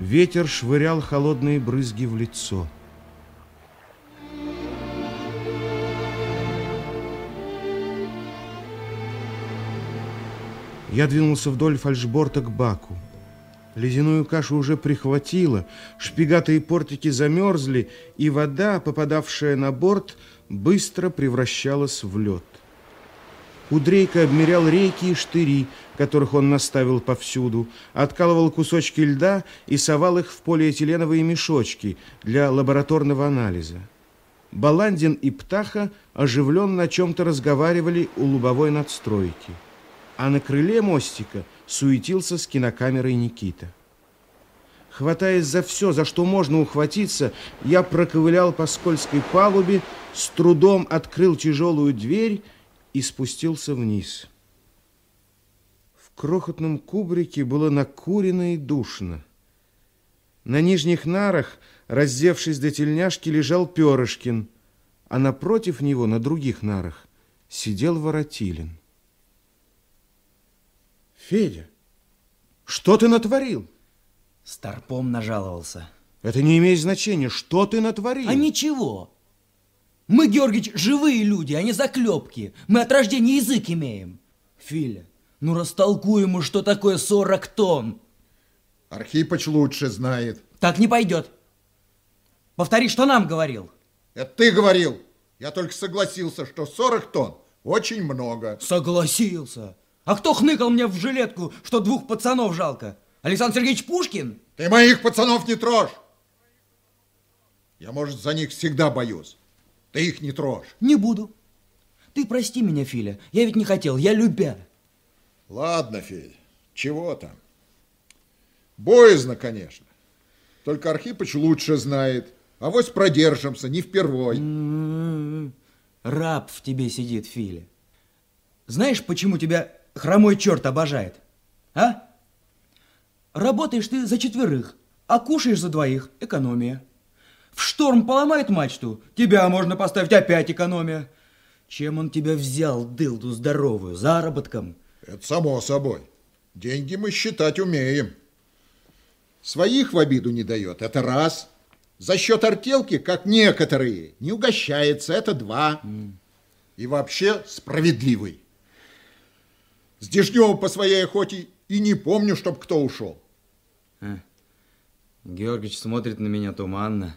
Ветер швырял холодные брызги в лицо. Я двинулся вдоль фальшборта к баку. Ледяную кашу уже прихватило, шпигаты и портики замерзли, и вода, попадавшая на борт, быстро превращалась в лед. Кудрейка обмерял рейки и штыри, которых он наставил повсюду, откалывал кусочки льда и совал их в полиэтиленовые мешочки для лабораторного анализа. Баландин и Птаха оживленно о чем-то разговаривали у лубовой надстройки а на крыле мостика суетился с кинокамерой Никита. Хватаясь за все, за что можно ухватиться, я проковылял по скользкой палубе, с трудом открыл тяжелую дверь и спустился вниз. В крохотном кубрике было накурено и душно. На нижних нарах, раздевшись до тельняшки, лежал Перышкин, а напротив него, на других нарах, сидел Воротилин. Федя, что ты натворил? Старпом нажаловался. Это не имеет значения. Что ты натворил? А ничего. Мы, Георгиевич, живые люди, а не заклепки. Мы от рождения язык имеем. Филя, ну растолкуй ему, что такое 40 тонн. Архипыч лучше знает. Так не пойдет. Повтори, что нам говорил. Это ты говорил. Я только согласился, что 40 тонн очень много. Согласился. А кто хныкал мне в жилетку, что двух пацанов жалко? Александр Сергеевич Пушкин? Ты моих пацанов не трожь. Я, может, за них всегда боюсь. Ты их не трожь. Не буду. Ты прости меня, Филя. Я ведь не хотел, я любя. Ладно, Федя, чего там? Боязно, конечно. Только Архипыч лучше знает. А вось продержимся, не впервой. М -м -м. Раб в тебе сидит, Филя. Знаешь, почему тебя хромой черт обожает? А? Работаешь ты за четверых, а кушаешь за двоих. Экономия. В шторм поломает мачту, тебя можно поставить опять экономия. Чем он тебя взял, дылду здоровую? Заработком? Это само собой. Деньги мы считать умеем. Своих в обиду не дает, это раз. За счет артелки, как некоторые, не угощается, это два. Mm. И вообще справедливый. С Дежневым по своей охоте и не помню, чтоб кто ушел. А. Георгич смотрит на меня туманно.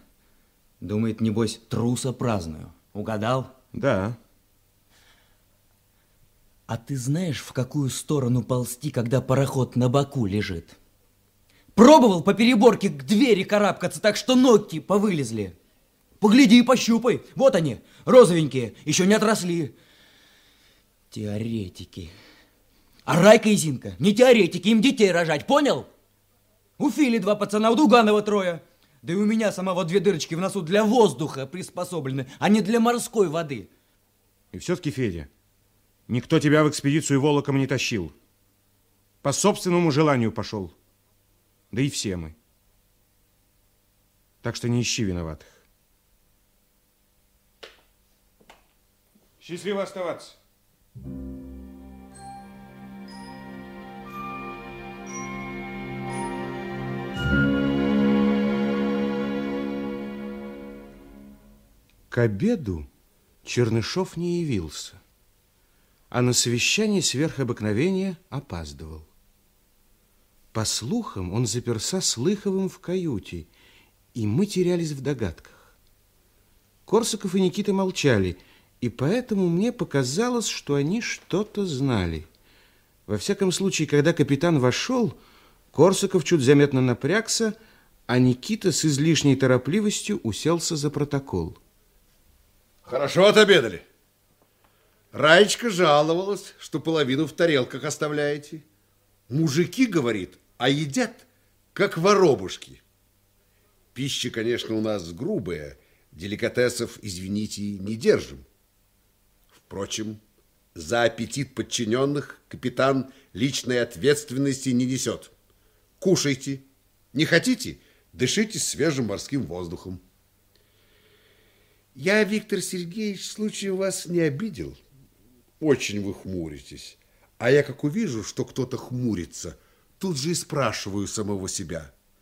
Думает, небось, труса праздную. Угадал? Да. А ты знаешь, в какую сторону ползти, когда пароход на боку лежит? Пробовал по переборке к двери карабкаться, так что ногти повылезли. Погляди и пощупай. Вот они, розовенькие, еще не отросли. Теоретики. А Райка и Зинка не теоретики, им детей рожать, понял? У Фили два пацана, у Дуганова трое. Да и у меня самого две дырочки в носу для воздуха приспособлены, а не для морской воды. И все-таки, Федя, никто тебя в экспедицию волоком не тащил. По собственному желанию пошел. Да и все мы. Так что не ищи виноватых. Счастливо оставаться. К обеду Чернышов не явился, а на совещание сверх обыкновения опаздывал. По слухам, он заперся с Лыховым в каюте, и мы терялись в догадках. Корсаков и Никита молчали, и поэтому мне показалось, что они что-то знали. Во всяком случае, когда капитан вошел, Корсаков чуть заметно напрягся, а Никита с излишней торопливостью уселся за протокол. Хорошо отобедали. Раечка жаловалась, что половину в тарелках оставляете. Мужики, говорит, а едят, как воробушки. Пища, конечно, у нас грубая, деликатесов, извините, не держим. Впрочем, за аппетит подчиненных капитан личной ответственности не несет. Кушайте. Не хотите? Дышите свежим морским воздухом. Я, Виктор Сергеевич, случаем вас не обидел. Очень вы хмуритесь. А я как увижу, что кто-то хмурится, тут же и спрашиваю самого себя.